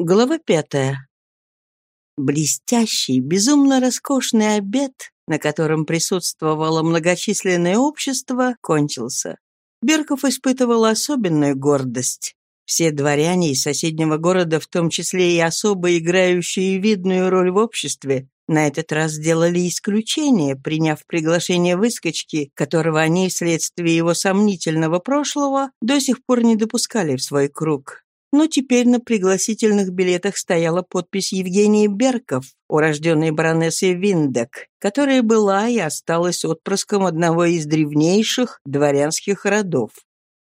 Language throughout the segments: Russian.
Глава пятая. Блестящий, безумно роскошный обед, на котором присутствовало многочисленное общество, кончился. Берков испытывал особенную гордость. Все дворяне из соседнего города, в том числе и особо играющие видную роль в обществе, на этот раз сделали исключение, приняв приглашение выскочки, которого они вследствие его сомнительного прошлого до сих пор не допускали в свой круг. Но теперь на пригласительных билетах стояла подпись Евгении Берков, урожденной баронессы Виндек, которая была и осталась отпрыском одного из древнейших дворянских родов.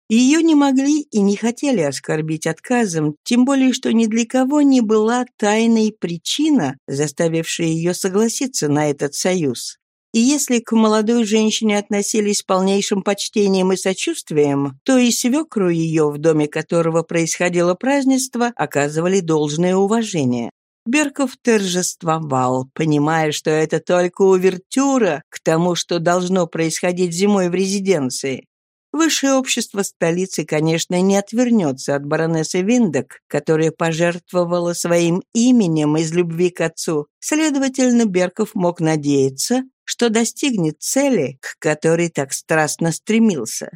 Ее не могли и не хотели оскорбить отказом, тем более, что ни для кого не была тайной причина, заставившая ее согласиться на этот союз. И если к молодой женщине относились с полнейшим почтением и сочувствием, то и свекру ее, в доме которого происходило празднество, оказывали должное уважение. Берков торжествовал, понимая, что это только увертюра к тому, что должно происходить зимой в резиденции. Высшее общество столицы, конечно, не отвернется от баронессы Виндек, которая пожертвовала своим именем из любви к отцу. Следовательно, Берков мог надеяться, что достигнет цели, к которой так страстно стремился.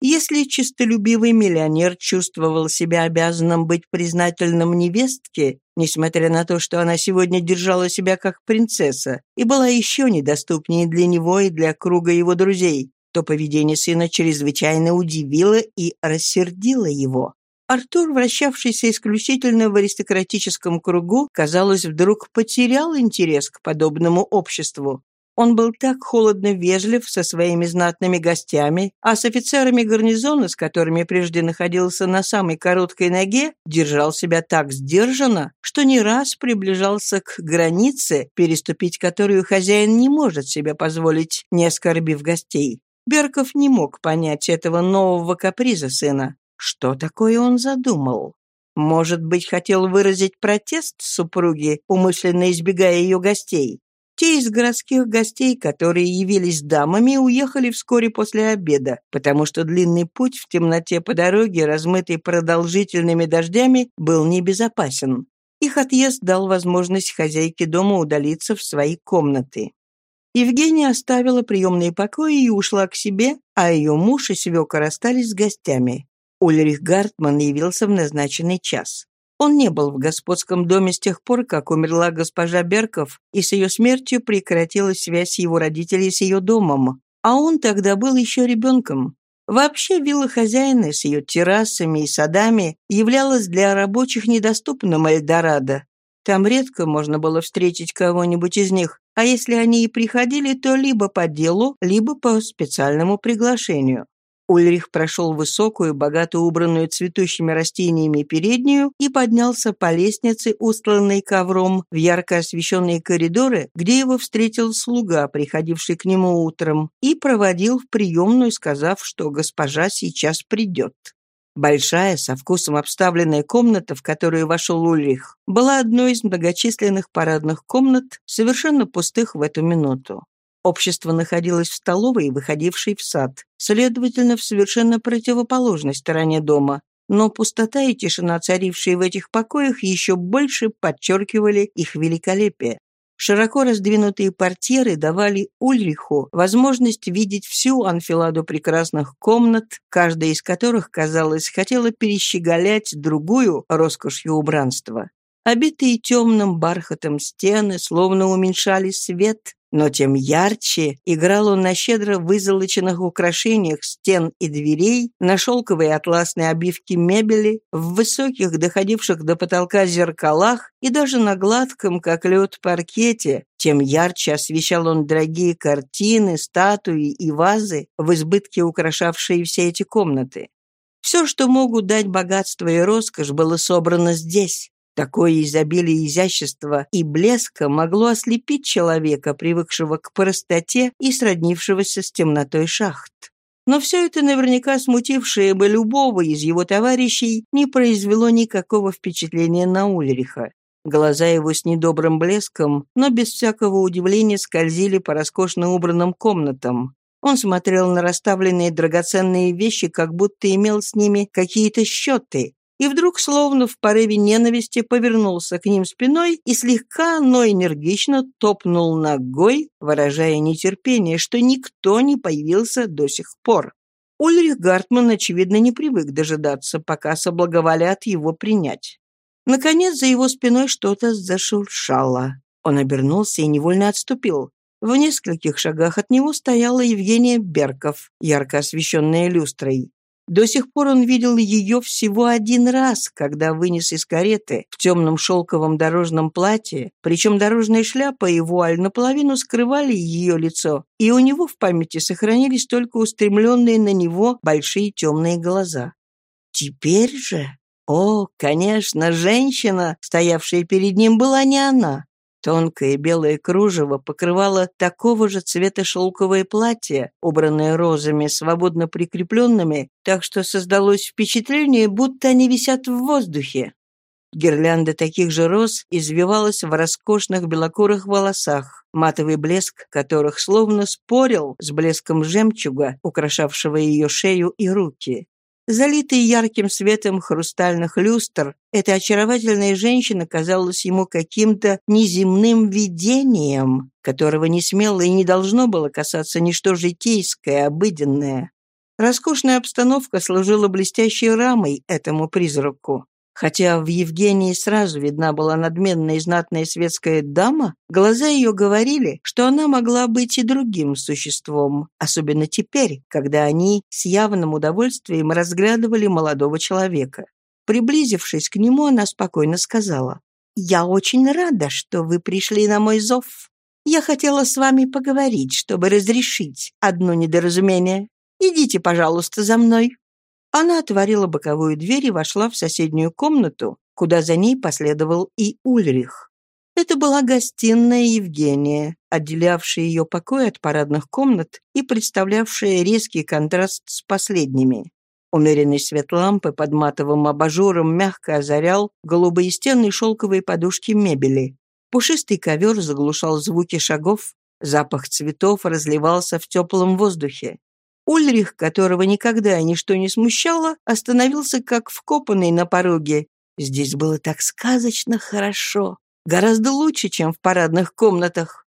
Если честолюбивый миллионер чувствовал себя обязанным быть признательным невестке, несмотря на то, что она сегодня держала себя как принцесса и была еще недоступнее для него и для круга его друзей, то поведение сына чрезвычайно удивило и рассердило его. Артур, вращавшийся исключительно в аристократическом кругу, казалось, вдруг потерял интерес к подобному обществу. Он был так холодно вежлив со своими знатными гостями, а с офицерами гарнизона, с которыми прежде находился на самой короткой ноге, держал себя так сдержанно, что не раз приближался к границе, переступить которую хозяин не может себе позволить, не оскорбив гостей. Берков не мог понять этого нового каприза сына. Что такое он задумал? Может быть, хотел выразить протест супруги, умышленно избегая ее гостей? Те из городских гостей, которые явились дамами, уехали вскоре после обеда, потому что длинный путь в темноте по дороге, размытый продолжительными дождями, был небезопасен. Их отъезд дал возможность хозяйке дома удалиться в свои комнаты. Евгения оставила приемные покои и ушла к себе, а ее муж и свекор остались с гостями. Ульрих Гартман явился в назначенный час. Он не был в господском доме с тех пор, как умерла госпожа Берков, и с ее смертью прекратилась связь его родителей с ее домом, а он тогда был еще ребенком. Вообще вилла хозяина с ее террасами и садами являлась для рабочих недоступным Эльдорадо. Там редко можно было встретить кого-нибудь из них, а если они и приходили, то либо по делу, либо по специальному приглашению. Ульрих прошел высокую, богато убранную цветущими растениями переднюю и поднялся по лестнице, устланной ковром, в ярко освещенные коридоры, где его встретил слуга, приходивший к нему утром, и проводил в приемную, сказав, что госпожа сейчас придет. Большая, со вкусом обставленная комната, в которую вошел Ульрих, была одной из многочисленных парадных комнат, совершенно пустых в эту минуту. Общество находилось в столовой, выходившей в сад, следовательно, в совершенно противоположной стороне дома, но пустота и тишина, царившие в этих покоях, еще больше подчеркивали их великолепие. Широко раздвинутые портьеры давали Ульриху возможность видеть всю анфиладу прекрасных комнат, каждая из которых, казалось, хотела перещеголять другую роскошью убранства. Обитые темным бархатом стены словно уменьшали свет, но тем ярче играл он на щедро вызолоченных украшениях стен и дверей, на шелковой атласной обивке мебели, в высоких, доходивших до потолка зеркалах и даже на гладком, как лед, паркете, тем ярче освещал он дорогие картины, статуи и вазы, в избытке украшавшие все эти комнаты. Все, что могут дать богатство и роскошь, было собрано здесь, Такое изобилие изящества и блеска могло ослепить человека, привыкшего к простоте и сроднившегося с темнотой шахт. Но все это, наверняка смутившее бы любого из его товарищей, не произвело никакого впечатления на Ульриха. Глаза его с недобрым блеском, но без всякого удивления скользили по роскошно убранным комнатам. Он смотрел на расставленные драгоценные вещи, как будто имел с ними какие-то счеты, и вдруг, словно в порыве ненависти, повернулся к ним спиной и слегка, но энергично топнул ногой, выражая нетерпение, что никто не появился до сих пор. Ульрих Гартман, очевидно, не привык дожидаться, пока соблаговолят его принять. Наконец, за его спиной что-то зашуршало. Он обернулся и невольно отступил. В нескольких шагах от него стояла Евгения Берков, ярко освещенная люстрой. До сих пор он видел ее всего один раз, когда вынес из кареты в темном шелковом дорожном платье, причем дорожная шляпа и вуаль наполовину скрывали ее лицо, и у него в памяти сохранились только устремленные на него большие темные глаза. Теперь же... О, конечно, женщина, стоявшая перед ним, была не она. Тонкое белое кружево покрывало такого же цвета шелковое платье, убранное розами, свободно прикрепленными, так что создалось впечатление, будто они висят в воздухе. Гирлянда таких же роз извивалась в роскошных белокурых волосах, матовый блеск которых словно спорил с блеском жемчуга, украшавшего ее шею и руки. Залитый ярким светом хрустальных люстр, эта очаровательная женщина казалась ему каким-то неземным видением, которого не смело и не должно было касаться ничто житейское, обыденное. Роскошная обстановка служила блестящей рамой этому призраку. Хотя в Евгении сразу видна была надменная и знатная светская дама, глаза ее говорили, что она могла быть и другим существом, особенно теперь, когда они с явным удовольствием разглядывали молодого человека. Приблизившись к нему, она спокойно сказала, «Я очень рада, что вы пришли на мой зов. Я хотела с вами поговорить, чтобы разрешить одно недоразумение. Идите, пожалуйста, за мной». Она отворила боковую дверь и вошла в соседнюю комнату, куда за ней последовал и Ульрих. Это была гостиная Евгения, отделявшая ее покой от парадных комнат и представлявшая резкий контраст с последними. Умеренный свет лампы под матовым абажуром мягко озарял голубые стены шелковые подушки мебели. Пушистый ковер заглушал звуки шагов, запах цветов разливался в теплом воздухе. Ульрих, которого никогда ничто не смущало, остановился как вкопанный на пороге. Здесь было так сказочно хорошо, гораздо лучше, чем в парадных комнатах.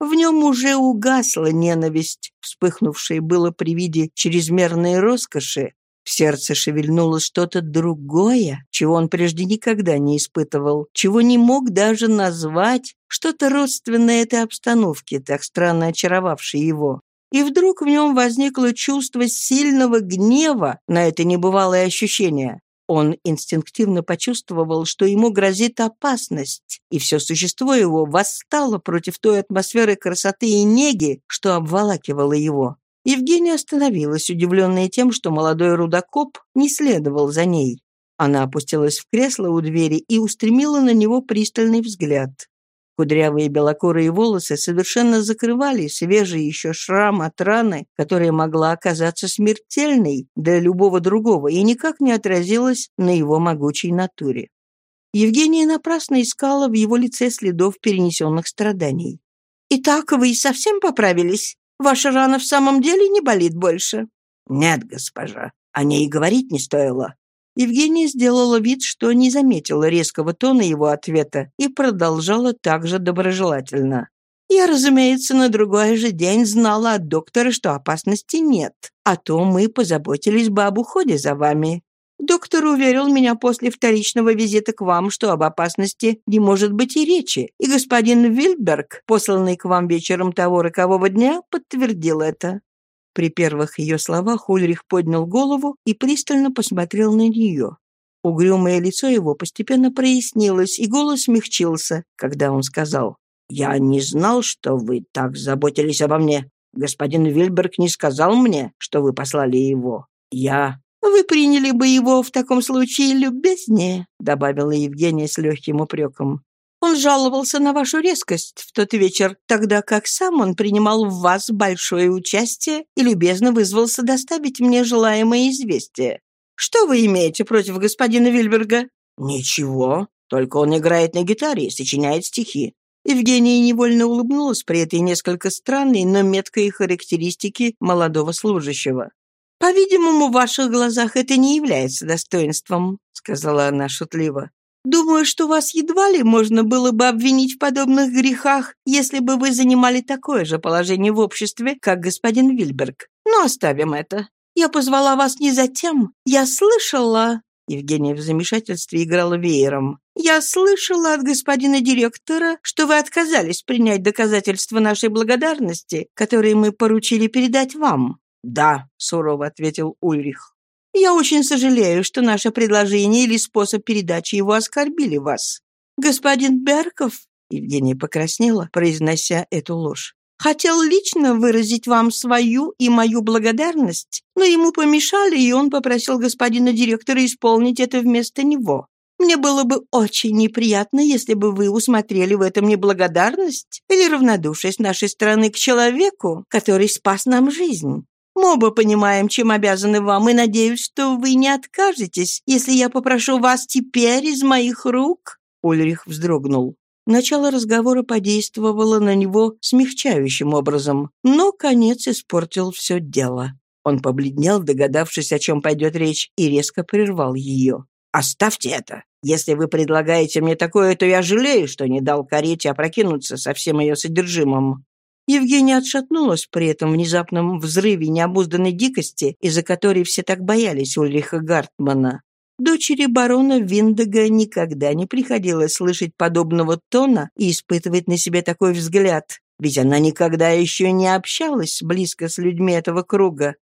В нем уже угасла ненависть, вспыхнувшая было при виде чрезмерной роскоши. В сердце шевельнулось что-то другое, чего он прежде никогда не испытывал, чего не мог даже назвать, что-то родственное этой обстановке, так странно очаровавшей его. И вдруг в нем возникло чувство сильного гнева на это небывалое ощущение. Он инстинктивно почувствовал, что ему грозит опасность, и все существо его восстало против той атмосферы красоты и неги, что обволакивало его. Евгения остановилась, удивленная тем, что молодой рудокоп не следовал за ней. Она опустилась в кресло у двери и устремила на него пристальный взгляд. Кудрявые белокурые волосы совершенно закрывали свежий еще шрам от раны, которая могла оказаться смертельной для любого другого и никак не отразилась на его могучей натуре. Евгения напрасно искала в его лице следов перенесенных страданий. «Итак, вы совсем поправились? Ваша рана в самом деле не болит больше?» «Нет, госпожа, о ней говорить не стоило. Евгения сделала вид, что не заметила резкого тона его ответа и продолжала также доброжелательно. «Я, разумеется, на другой же день знала от доктора, что опасности нет, а то мы позаботились бы об уходе за вами. Доктор уверил меня после вторичного визита к вам, что об опасности не может быть и речи, и господин Вильберг, посланный к вам вечером того рокового дня, подтвердил это. При первых ее словах Ульрих поднял голову и пристально посмотрел на нее. Угрюмое лицо его постепенно прояснилось, и голос смягчился, когда он сказал, «Я не знал, что вы так заботились обо мне. Господин Вильберг не сказал мне, что вы послали его. Я...» «Вы приняли бы его в таком случае любезнее», добавила Евгения с легким упреком. Он жаловался на вашу резкость в тот вечер, тогда как сам он принимал в вас большое участие и любезно вызвался доставить мне желаемое известие. Что вы имеете против господина Вильберга?» «Ничего, только он играет на гитаре и сочиняет стихи». Евгения невольно улыбнулась при этой несколько странной, но меткой характеристике молодого служащего. «По-видимому, в ваших глазах это не является достоинством», сказала она шутливо. «Думаю, что вас едва ли можно было бы обвинить в подобных грехах, если бы вы занимали такое же положение в обществе, как господин Вильберг. Но оставим это. Я позвала вас не за тем. Я слышала...» Евгения в замешательстве играла веером. «Я слышала от господина директора, что вы отказались принять доказательства нашей благодарности, которые мы поручили передать вам». «Да», — сурово ответил Ульрих. Я очень сожалею, что наше предложение или способ передачи его оскорбили вас. Господин Берков, Евгения покраснела, произнося эту ложь, хотел лично выразить вам свою и мою благодарность, но ему помешали, и он попросил господина директора исполнить это вместо него. Мне было бы очень неприятно, если бы вы усмотрели в этом неблагодарность или равнодушие с нашей стороны к человеку, который спас нам жизнь. Мы оба понимаем, чем обязаны вам, и надеюсь, что вы не откажетесь, если я попрошу вас теперь из моих рук». Ульрих вздрогнул. Начало разговора подействовало на него смягчающим образом, но конец испортил все дело. Он побледнел, догадавшись, о чем пойдет речь, и резко прервал ее. «Оставьте это. Если вы предлагаете мне такое, то я жалею, что не дал карете опрокинуться со всем ее содержимым. Евгения отшатнулась при этом внезапном взрыве необузданной дикости, из-за которой все так боялись Ульриха Гартмана. Дочери барона Виндега никогда не приходилось слышать подобного тона и испытывать на себе такой взгляд, ведь она никогда еще не общалась близко с людьми этого круга.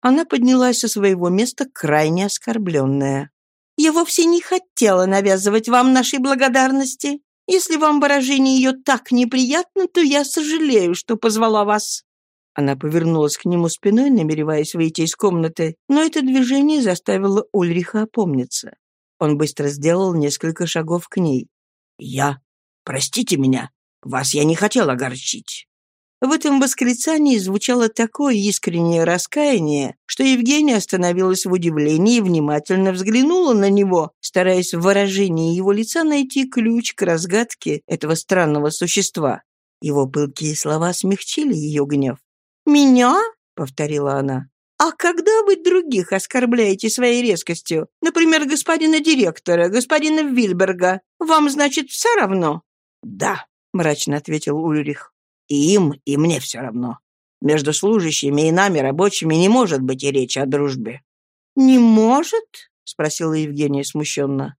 Она поднялась со своего места крайне оскорбленная. «Я вовсе не хотела навязывать вам нашей благодарности. Если вам выражение ее так неприятно, то я сожалею, что позвала вас». Она повернулась к нему спиной, намереваясь выйти из комнаты, но это движение заставило Ульриха опомниться. Он быстро сделал несколько шагов к ней. «Я? Простите меня. Вас я не хотел огорчить». В этом восклицании звучало такое искреннее раскаяние, что Евгения остановилась в удивлении и внимательно взглянула на него, стараясь в выражении его лица найти ключ к разгадке этого странного существа. Его пылкие слова смягчили ее гнев. «Меня?» — повторила она. «А когда вы других оскорбляете своей резкостью? Например, господина директора, господина Вильберга. Вам, значит, все равно?» «Да», — мрачно ответил Ульрих. И им, и мне все равно. Между служащими и нами, рабочими, не может быть и речи о дружбе». «Не может?» — спросила Евгения смущенно.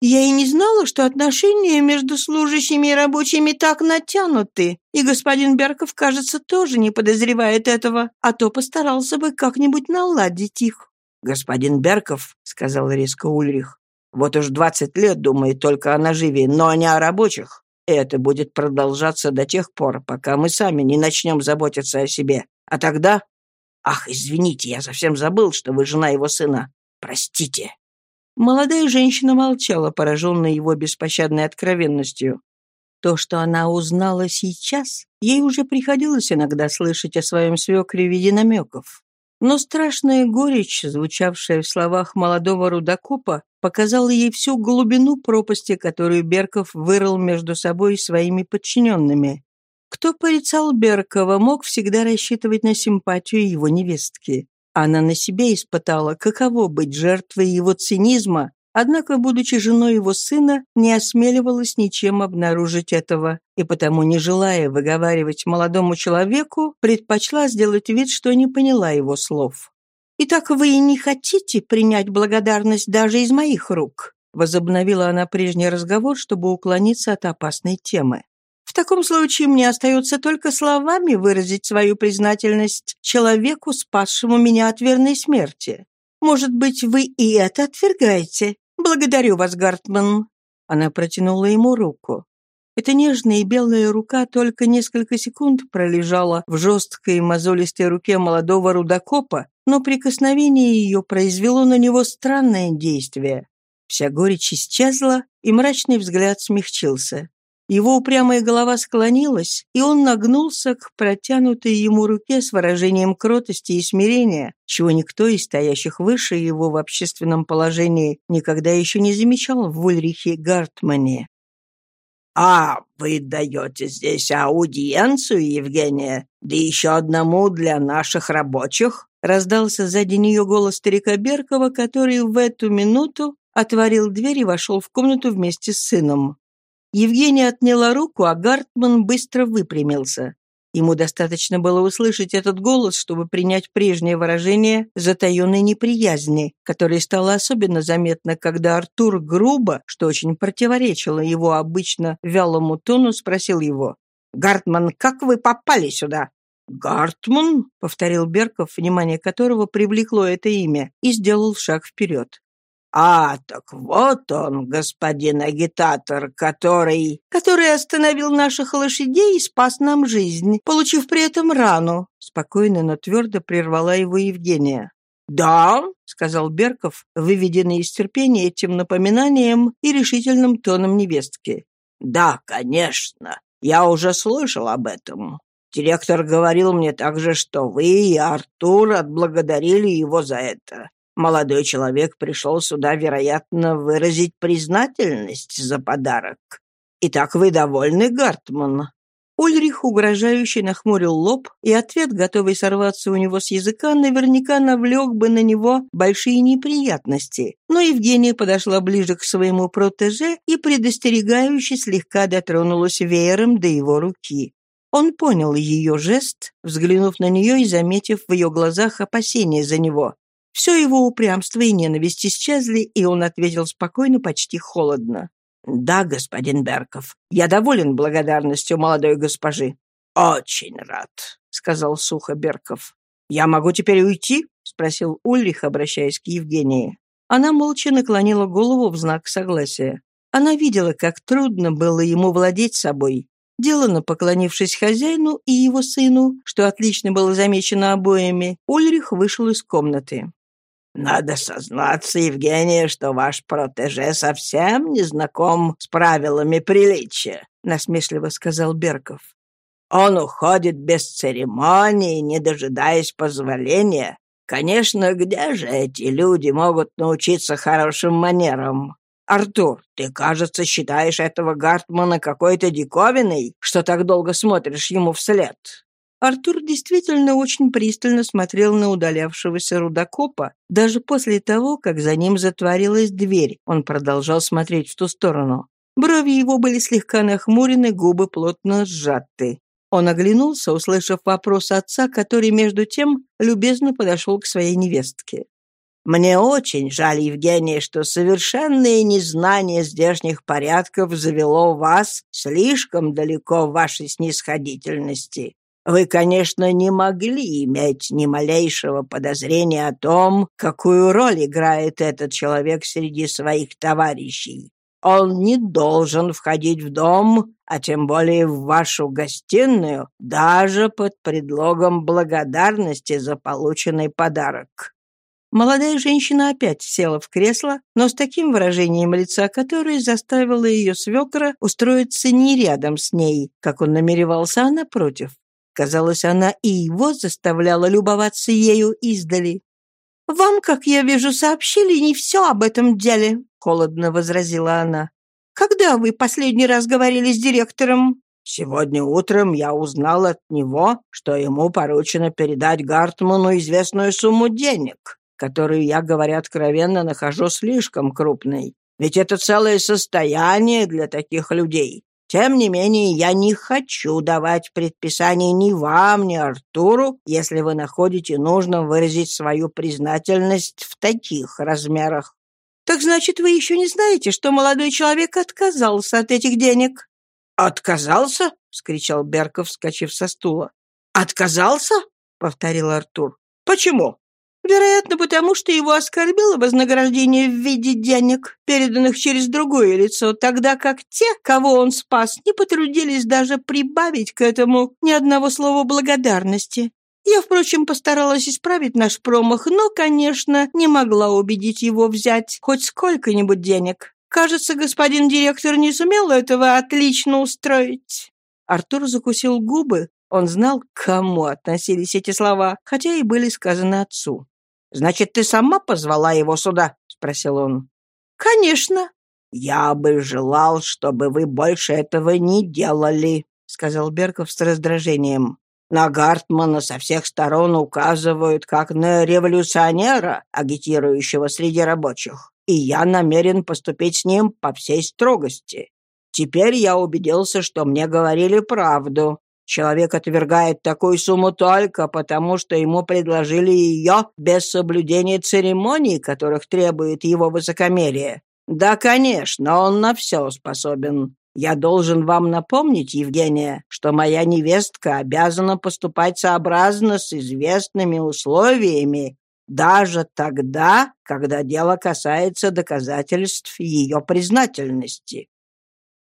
«Я и не знала, что отношения между служащими и рабочими так натянуты, и господин Берков, кажется, тоже не подозревает этого, а то постарался бы как-нибудь наладить их». «Господин Берков», — сказал резко Ульрих, — «вот уж двадцать лет думает только о наживе, но не о рабочих. Это будет продолжаться до тех пор, пока мы сами не начнем заботиться о себе. А тогда... Ах, извините, я совсем забыл, что вы жена его сына. Простите». Молодая женщина молчала, пораженная его беспощадной откровенностью. То, что она узнала сейчас, ей уже приходилось иногда слышать о своем свекре в виде намеков. Но страшная горечь, звучавшая в словах молодого рудокопа, показала ей всю глубину пропасти, которую Берков вырыл между собой и своими подчиненными. Кто порицал Беркова, мог всегда рассчитывать на симпатию его невестки. Она на себе испытала, каково быть жертвой его цинизма, однако, будучи женой его сына, не осмеливалась ничем обнаружить этого, и потому, не желая выговаривать молодому человеку, предпочла сделать вид, что не поняла его слов. «Итак, вы и не хотите принять благодарность даже из моих рук?» Возобновила она прежний разговор, чтобы уклониться от опасной темы. «В таком случае мне остается только словами выразить свою признательность человеку, спасшему меня от верной смерти. Может быть, вы и это отвергаете? Благодарю вас, Гартман». Она протянула ему руку. Эта нежная и белая рука только несколько секунд пролежала в жесткой мозолистой руке молодого рудокопа, но прикосновение ее произвело на него странное действие. Вся горечь исчезла, и мрачный взгляд смягчился. Его упрямая голова склонилась, и он нагнулся к протянутой ему руке с выражением кротости и смирения, чего никто из стоящих выше его в общественном положении никогда еще не замечал в Ульрихе Гартмане. «А, вы даете здесь аудиенцию, Евгения? Да еще одному для наших рабочих?» Раздался сзади нее голос старика Беркова, который в эту минуту отворил дверь и вошел в комнату вместе с сыном. Евгения отняла руку, а Гартман быстро выпрямился. Ему достаточно было услышать этот голос, чтобы принять прежнее выражение затаенной неприязни, которое стало особенно заметно, когда Артур грубо, что очень противоречило его обычно вялому тону, спросил его. «Гартман, как вы попали сюда?» «Гартман?» — повторил Берков, внимание которого привлекло это имя, и сделал шаг вперед. «А, так вот он, господин агитатор, который...» «Который остановил наших лошадей и спас нам жизнь, получив при этом рану», спокойно, но твердо прервала его Евгения. «Да», — сказал Берков, выведенный из терпения этим напоминанием и решительным тоном невестки. «Да, конечно. Я уже слышал об этом. Директор говорил мне также, что вы и Артур отблагодарили его за это. Молодой человек пришел сюда, вероятно, выразить признательность за подарок. Итак, вы довольны, Гартман?» Ульрих угрожающе нахмурил лоб, и ответ, готовый сорваться у него с языка, наверняка навлек бы на него большие неприятности. Но Евгения подошла ближе к своему протеже и предостерегающе слегка дотронулась веером до его руки. Он понял ее жест, взглянув на нее и заметив в ее глазах опасение за него. Все его упрямство и ненависть исчезли, и он ответил спокойно, почти холодно. «Да, господин Берков, я доволен благодарностью молодой госпожи». «Очень рад», — сказал сухо Берков. «Я могу теперь уйти?» — спросил Ульрих, обращаясь к Евгении. Она молча наклонила голову в знак согласия. Она видела, как трудно было ему владеть собой. Делано поклонившись хозяину и его сыну, что отлично было замечено обоими, Ульрих вышел из комнаты. «Надо сознаться, Евгения, что ваш протеже совсем не знаком с правилами приличия», — насмешливо сказал Берков. «Он уходит без церемонии, не дожидаясь позволения. Конечно, где же эти люди могут научиться хорошим манерам? Артур, ты, кажется, считаешь этого Гартмана какой-то диковиной, что так долго смотришь ему вслед. Артур действительно очень пристально смотрел на удалявшегося рудокопа. Даже после того, как за ним затворилась дверь, он продолжал смотреть в ту сторону. Брови его были слегка нахмурены, губы плотно сжаты. Он оглянулся, услышав вопрос отца, который, между тем, любезно подошел к своей невестке. «Мне очень жаль, Евгения, что совершенное незнание здешних порядков завело вас слишком далеко в вашей снисходительности. Вы, конечно, не могли иметь ни малейшего подозрения о том, какую роль играет этот человек среди своих товарищей. Он не должен входить в дом, а тем более в вашу гостиную, даже под предлогом благодарности за полученный подарок. Молодая женщина опять села в кресло, но с таким выражением лица, которое заставило ее свекра устроиться не рядом с ней, как он намеревался, а напротив. Казалось, она и его заставляла любоваться ею издали. «Вам, как я вижу, сообщили не все об этом деле», — холодно возразила она. «Когда вы последний раз говорили с директором?» «Сегодня утром я узнал от него, что ему поручено передать Гартману известную сумму денег, которую я, говоря откровенно, нахожу слишком крупной. Ведь это целое состояние для таких людей. Тем не менее, я не хочу давать предписаний ни вам, ни Артуру, если вы находите нужным выразить свою признательность в таких размерах. Так значит, вы еще не знаете, что молодой человек отказался от этих денег? Отказался? вскричал Берков, вскочив со стула. Отказался? повторил Артур. Почему? Вероятно, потому что его оскорбило вознаграждение в виде денег, переданных через другое лицо, тогда как те, кого он спас, не потрудились даже прибавить к этому ни одного слова благодарности. Я, впрочем, постаралась исправить наш промах, но, конечно, не могла убедить его взять хоть сколько-нибудь денег. Кажется, господин директор не сумел этого отлично устроить. Артур закусил губы. Он знал, к кому относились эти слова, хотя и были сказаны отцу. «Значит, ты сама позвала его сюда?» — спросил он. «Конечно». «Я бы желал, чтобы вы больше этого не делали», — сказал Берков с раздражением. На Гартмана со всех сторон указывают как на революционера, агитирующего среди рабочих. и я намерен поступить с ним по всей строгости. Теперь я убедился, что мне говорили правду. Человек отвергает такую сумму только потому, что ему предложили ее без соблюдения церемоний, которых требует его высокомерие. Да, конечно, он на все способен. Я должен вам напомнить, Евгения, что моя невестка обязана поступать сообразно с известными условиями, даже тогда, когда дело касается доказательств ее признательности.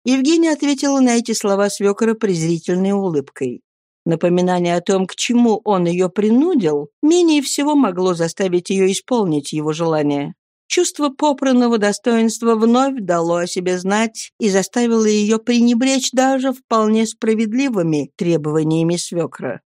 Евгения ответила на эти слова свекора презрительной улыбкой. Напоминание о том, к чему он ее принудил, менее всего могло заставить ее исполнить его желание. Чувство попранного достоинства вновь дало о себе знать и заставило ее пренебречь даже вполне справедливыми требованиями свекра.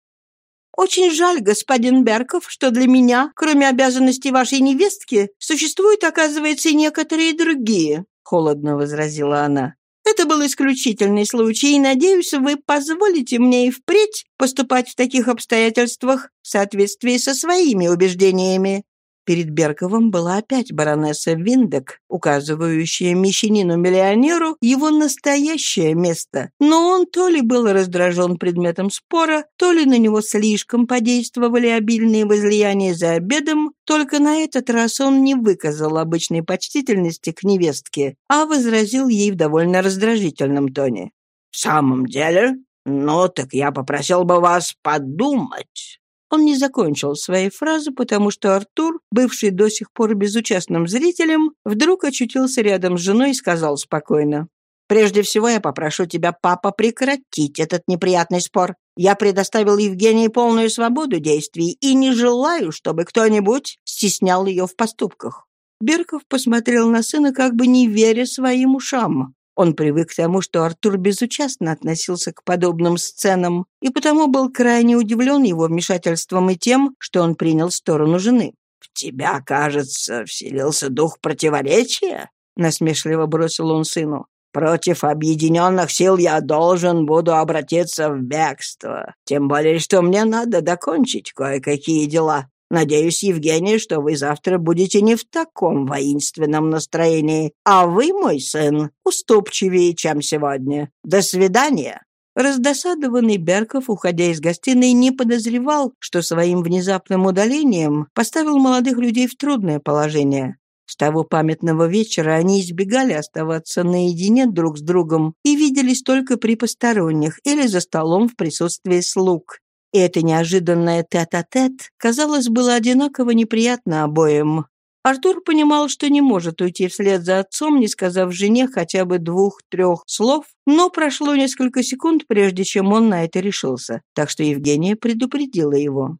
«Очень жаль, господин Берков, что для меня, кроме обязанностей вашей невестки, существуют, оказывается, и некоторые другие», — холодно возразила она. Это был исключительный случай, и, надеюсь, вы позволите мне и впредь поступать в таких обстоятельствах в соответствии со своими убеждениями. Перед Берковым была опять баронесса Виндек, указывающая мещанину-миллионеру его настоящее место. Но он то ли был раздражен предметом спора, то ли на него слишком подействовали обильные возлияния за обедом, только на этот раз он не выказал обычной почтительности к невестке, а возразил ей в довольно раздражительном тоне. «В самом деле? Ну, так я попросил бы вас подумать». Он не закончил своей фразы, потому что Артур, бывший до сих пор безучастным зрителем, вдруг очутился рядом с женой и сказал спокойно. «Прежде всего я попрошу тебя, папа, прекратить этот неприятный спор. Я предоставил Евгении полную свободу действий и не желаю, чтобы кто-нибудь стеснял ее в поступках». Берков посмотрел на сына, как бы не веря своим ушам. Он привык к тому, что Артур безучастно относился к подобным сценам, и потому был крайне удивлен его вмешательством и тем, что он принял сторону жены. «В тебя, кажется, вселился дух противоречия?» — насмешливо бросил он сыну. «Против объединенных сил я должен буду обратиться в бегство. Тем более, что мне надо докончить кое-какие дела. Надеюсь, Евгений, что вы завтра будете не в таком воинственном настроении, а вы, мой сын, уступчивее, чем сегодня. До свидания». Раздосадованный Берков, уходя из гостиной, не подозревал, что своим внезапным удалением поставил молодых людей в трудное положение. С того памятного вечера они избегали оставаться наедине друг с другом и виделись только при посторонних или за столом в присутствии слуг. Это неожиданное тет-а-тет, -тет, казалось, было одинаково неприятно обоим. Артур понимал, что не может уйти вслед за отцом, не сказав жене хотя бы двух-трех слов, но прошло несколько секунд, прежде чем он на это решился, так что Евгения предупредила его.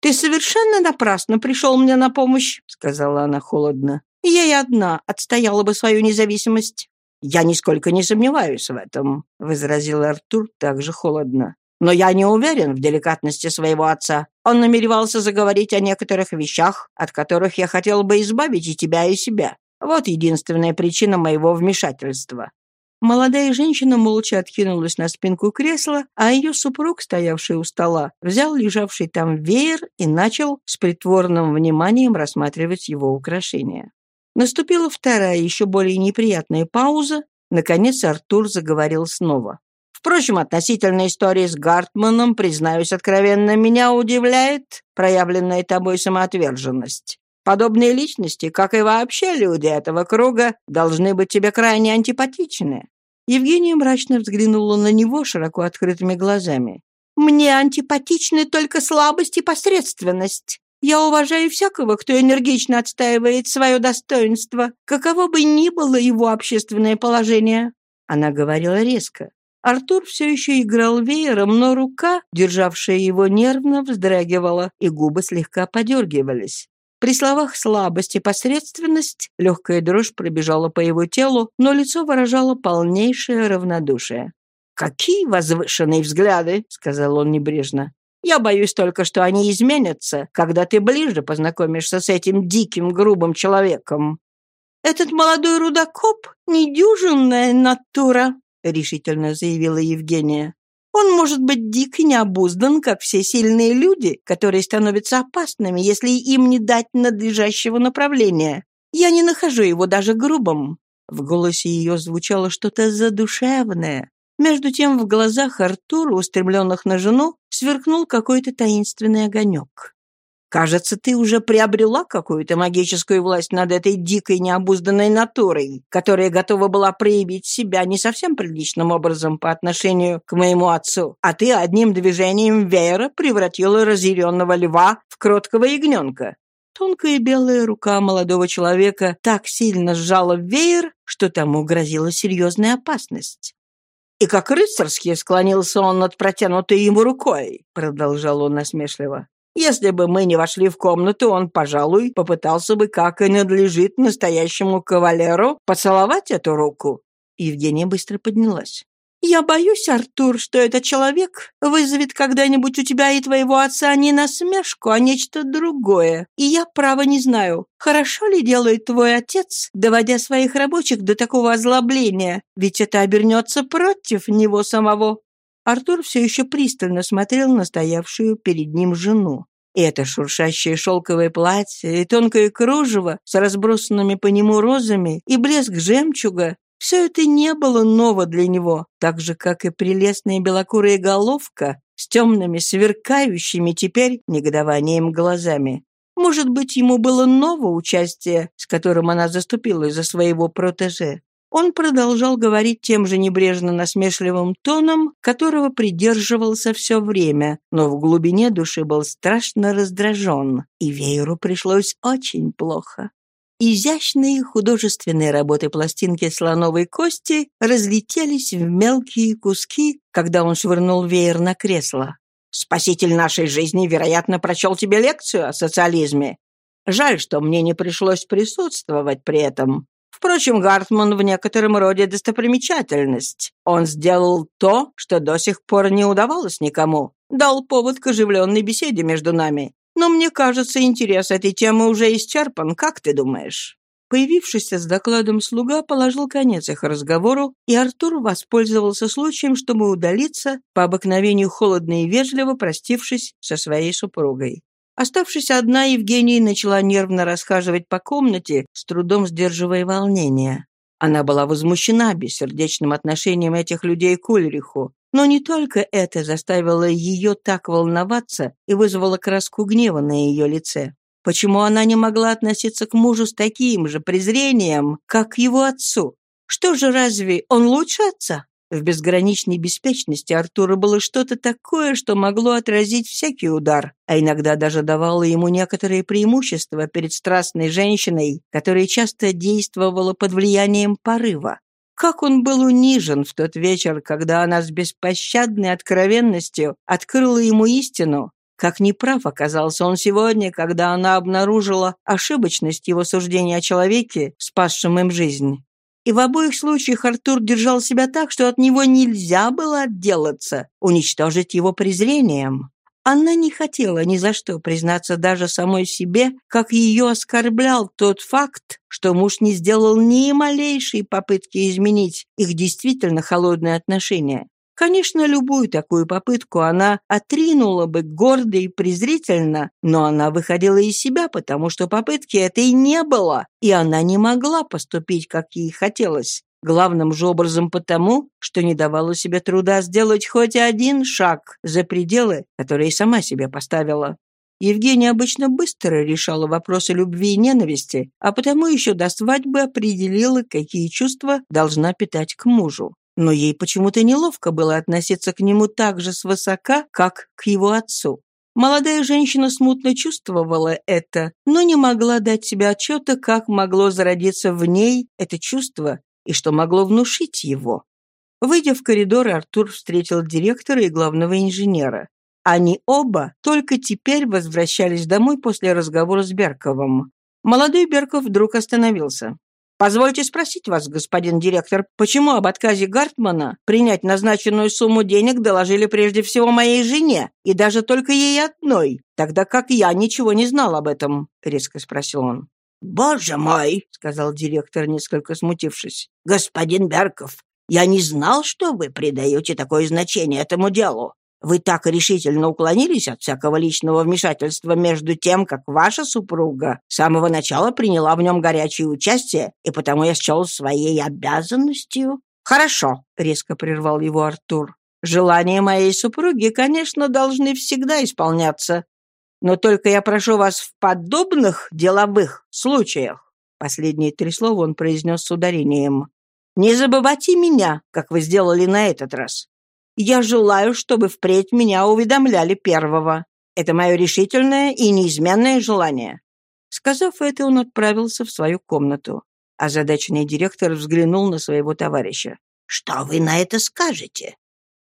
«Ты совершенно напрасно пришел мне на помощь», — сказала она холодно. «Я и одна отстояла бы свою независимость». «Я нисколько не сомневаюсь в этом», — возразил Артур также холодно. Но я не уверен в деликатности своего отца. Он намеревался заговорить о некоторых вещах, от которых я хотел бы избавить и тебя, и себя. Вот единственная причина моего вмешательства». Молодая женщина молча откинулась на спинку кресла, а ее супруг, стоявший у стола, взял лежавший там веер и начал с притворным вниманием рассматривать его украшения. Наступила вторая, еще более неприятная пауза. Наконец Артур заговорил снова. Впрочем, относительно истории с Гартманом, признаюсь откровенно, меня удивляет проявленная тобой самоотверженность. Подобные личности, как и вообще люди этого круга, должны быть тебе крайне антипатичны». Евгения мрачно взглянула на него широко открытыми глазами. «Мне антипатичны только слабость и посредственность. Я уважаю всякого, кто энергично отстаивает свое достоинство, каково бы ни было его общественное положение». Она говорила резко. Артур все еще играл веером, но рука, державшая его, нервно вздрагивала, и губы слегка подергивались. При словах «слабость» и «посредственность» легкая дрожь пробежала по его телу, но лицо выражало полнейшее равнодушие. «Какие возвышенные взгляды!» — сказал он небрежно. «Я боюсь только, что они изменятся, когда ты ближе познакомишься с этим диким, грубым человеком». «Этот молодой рудокоп — недюжинная натура», решительно заявила Евгения. Он может быть дик и необуздан, как все сильные люди, которые становятся опасными, если им не дать надлежащего направления. Я не нахожу его даже грубым». В голосе ее звучало что-то задушевное. Между тем в глазах Артура, устремленных на жену, сверкнул какой-то таинственный огонек. Кажется, ты уже приобрела какую-то магическую власть над этой дикой необузданной натурой, которая готова была проявить себя не совсем приличным образом по отношению к моему отцу, а ты одним движением веера превратила разъяренного льва в кроткого ягненка. Тонкая белая рука молодого человека так сильно сжала веер, что тому грозила серьезная опасность. «И как рыцарски склонился он над протянутой ему рукой», — продолжал он насмешливо. Если бы мы не вошли в комнату, он, пожалуй, попытался бы, как и надлежит настоящему кавалеру, поцеловать эту руку». Евгения быстро поднялась. «Я боюсь, Артур, что этот человек вызовет когда-нибудь у тебя и твоего отца не насмешку, а нечто другое. И я, право, не знаю, хорошо ли делает твой отец, доводя своих рабочих до такого озлобления, ведь это обернется против него самого». Артур все еще пристально смотрел на стоявшую перед ним жену. И это шуршащее шелковое платье, и тонкое кружево с разбросанными по нему розами, и блеск жемчуга — все это не было ново для него, так же, как и прелестная белокурая головка с темными, сверкающими теперь негодованием глазами. Может быть, ему было ново участие, с которым она заступилась за своего протеже. Он продолжал говорить тем же небрежно-насмешливым тоном, которого придерживался все время, но в глубине души был страшно раздражен, и вееру пришлось очень плохо. Изящные художественные работы пластинки слоновой кости разлетелись в мелкие куски, когда он швырнул веер на кресло. «Спаситель нашей жизни, вероятно, прочел тебе лекцию о социализме. Жаль, что мне не пришлось присутствовать при этом. Впрочем, Гартман в некотором роде достопримечательность. Он сделал то, что до сих пор не удавалось никому. Дал повод к оживленной беседе между нами. Но мне кажется, интерес этой темы уже исчерпан. Как ты думаешь?» Появившийся с докладом слуга положил конец их разговору, и Артур воспользовался случаем, чтобы удалиться, по обыкновению холодно и вежливо простившись со своей супругой. Оставшись одна, Евгения начала нервно расхаживать по комнате, с трудом сдерживая волнение. Она была возмущена бессердечным отношением этих людей к Ульриху, но не только это заставило ее так волноваться и вызвало краску гнева на ее лице. Почему она не могла относиться к мужу с таким же презрением, как к его отцу? Что же, разве он лучше отца? В безграничной беспечности Артура было что-то такое, что могло отразить всякий удар, а иногда даже давало ему некоторые преимущества перед страстной женщиной, которая часто действовала под влиянием порыва. Как он был унижен в тот вечер, когда она с беспощадной откровенностью открыла ему истину, как неправ оказался он сегодня, когда она обнаружила ошибочность его суждения о человеке, спасшем им жизнь. И в обоих случаях Артур держал себя так, что от него нельзя было отделаться, уничтожить его презрением. Она не хотела ни за что признаться даже самой себе, как ее оскорблял тот факт, что муж не сделал ни малейшей попытки изменить их действительно холодные отношения. Конечно, любую такую попытку она отринула бы гордо и презрительно, но она выходила из себя, потому что попытки этой не было, и она не могла поступить, как ей хотелось. Главным же образом потому, что не давала себе труда сделать хоть один шаг за пределы, которые сама себе поставила. Евгения обычно быстро решала вопросы любви и ненависти, а потому еще до свадьбы определила, какие чувства должна питать к мужу но ей почему-то неловко было относиться к нему так же свысока, как к его отцу. Молодая женщина смутно чувствовала это, но не могла дать себе отчета, как могло зародиться в ней это чувство и что могло внушить его. Выйдя в коридор, Артур встретил директора и главного инженера. Они оба только теперь возвращались домой после разговора с Берковым. Молодой Берков вдруг остановился. Позвольте спросить вас, господин директор, почему об отказе Гартмана принять назначенную сумму денег доложили прежде всего моей жене, и даже только ей одной, тогда как я ничего не знал об этом?» — резко спросил он. «Боже мой!» — сказал директор, несколько смутившись. «Господин Берков, я не знал, что вы придаете такое значение этому делу. Вы так решительно уклонились от всякого личного вмешательства между тем, как ваша супруга с самого начала приняла в нем горячее участие, и потому я счел своей обязанностью...» «Хорошо», — резко прервал его Артур. «Желания моей супруги, конечно, должны всегда исполняться. Но только я прошу вас в подобных деловых случаях». Последние три слова он произнес с ударением. «Не забывайте меня, как вы сделали на этот раз. Я желаю, чтобы впредь меня уведомляли первого. Это мое решительное и неизменное желание». Сказав это, он отправился в свою комнату. Озадаченный директор взглянул на своего товарища. «Что вы на это скажете?»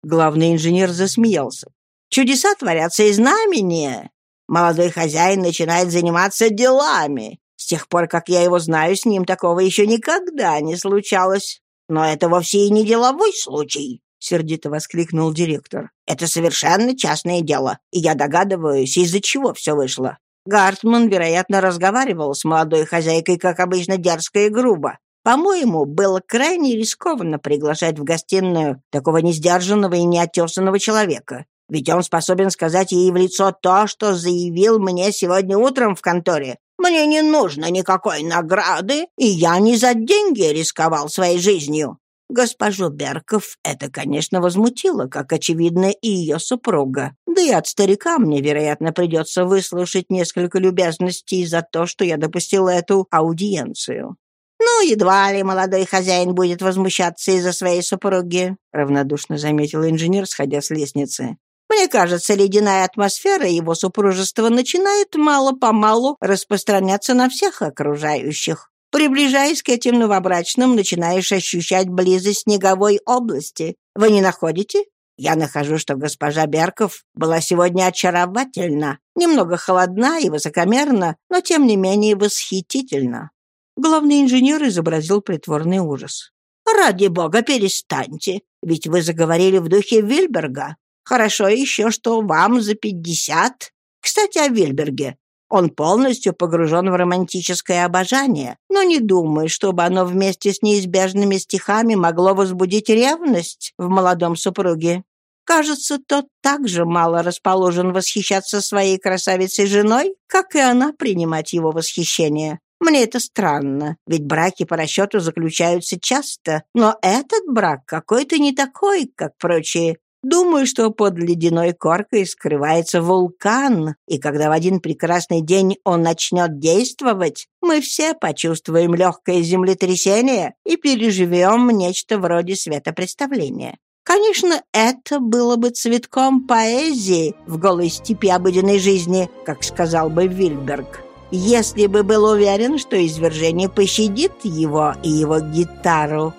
Главный инженер засмеялся. «Чудеса творятся и знамения. Молодой хозяин начинает заниматься делами. С тех пор, как я его знаю, с ним такого еще никогда не случалось. Но это вовсе и не деловой случай сердито воскликнул директор. «Это совершенно частное дело, и я догадываюсь, из-за чего все вышло. Гартман, вероятно, разговаривал с молодой хозяйкой, как обычно, дерзко и грубо. По-моему, было крайне рискованно приглашать в гостиную такого несдержанного и неотесанного человека. Ведь он способен сказать ей в лицо то, что заявил мне сегодня утром в конторе. Мне не нужно никакой награды, и я не за деньги рисковал своей жизнью. Госпожу Берков это, конечно, возмутило, как, очевидно, и ее супруга. Да и от старика мне, вероятно, придется выслушать несколько любезностей за то, что я допустила эту аудиенцию. «Ну, едва ли молодой хозяин будет возмущаться из-за своей супруги», равнодушно заметил инженер, сходя с лестницы. «Мне кажется, ледяная атмосфера его супружества начинает мало-помалу распространяться на всех окружающих. Приближаясь к этим новобрачным, начинаешь ощущать близость снеговой области. Вы не находите? Я нахожу, что госпожа Берков была сегодня очаровательна, немного холодна и высокомерна, но тем не менее восхитительна. Главный инженер изобразил притворный ужас. «Ради бога, перестаньте, ведь вы заговорили в духе Вильберга. Хорошо еще, что вам за пятьдесят. Кстати, о Вильберге. Он полностью погружен в романтическое обожание, но не думаю, чтобы оно вместе с неизбежными стихами могло возбудить ревность в молодом супруге. Кажется, тот также мало расположен восхищаться своей красавицей женой, как и она принимать его восхищение. Мне это странно, ведь браки по расчету заключаются часто, но этот брак какой-то не такой, как прочие. Думаю, что под ледяной коркой скрывается вулкан, и когда в один прекрасный день он начнет действовать, мы все почувствуем легкое землетрясение и переживем нечто вроде светопредставления. Конечно, это было бы цветком поэзии в голой степи обыденной жизни, как сказал бы Вильберг, если бы был уверен, что извержение пощадит его и его гитару.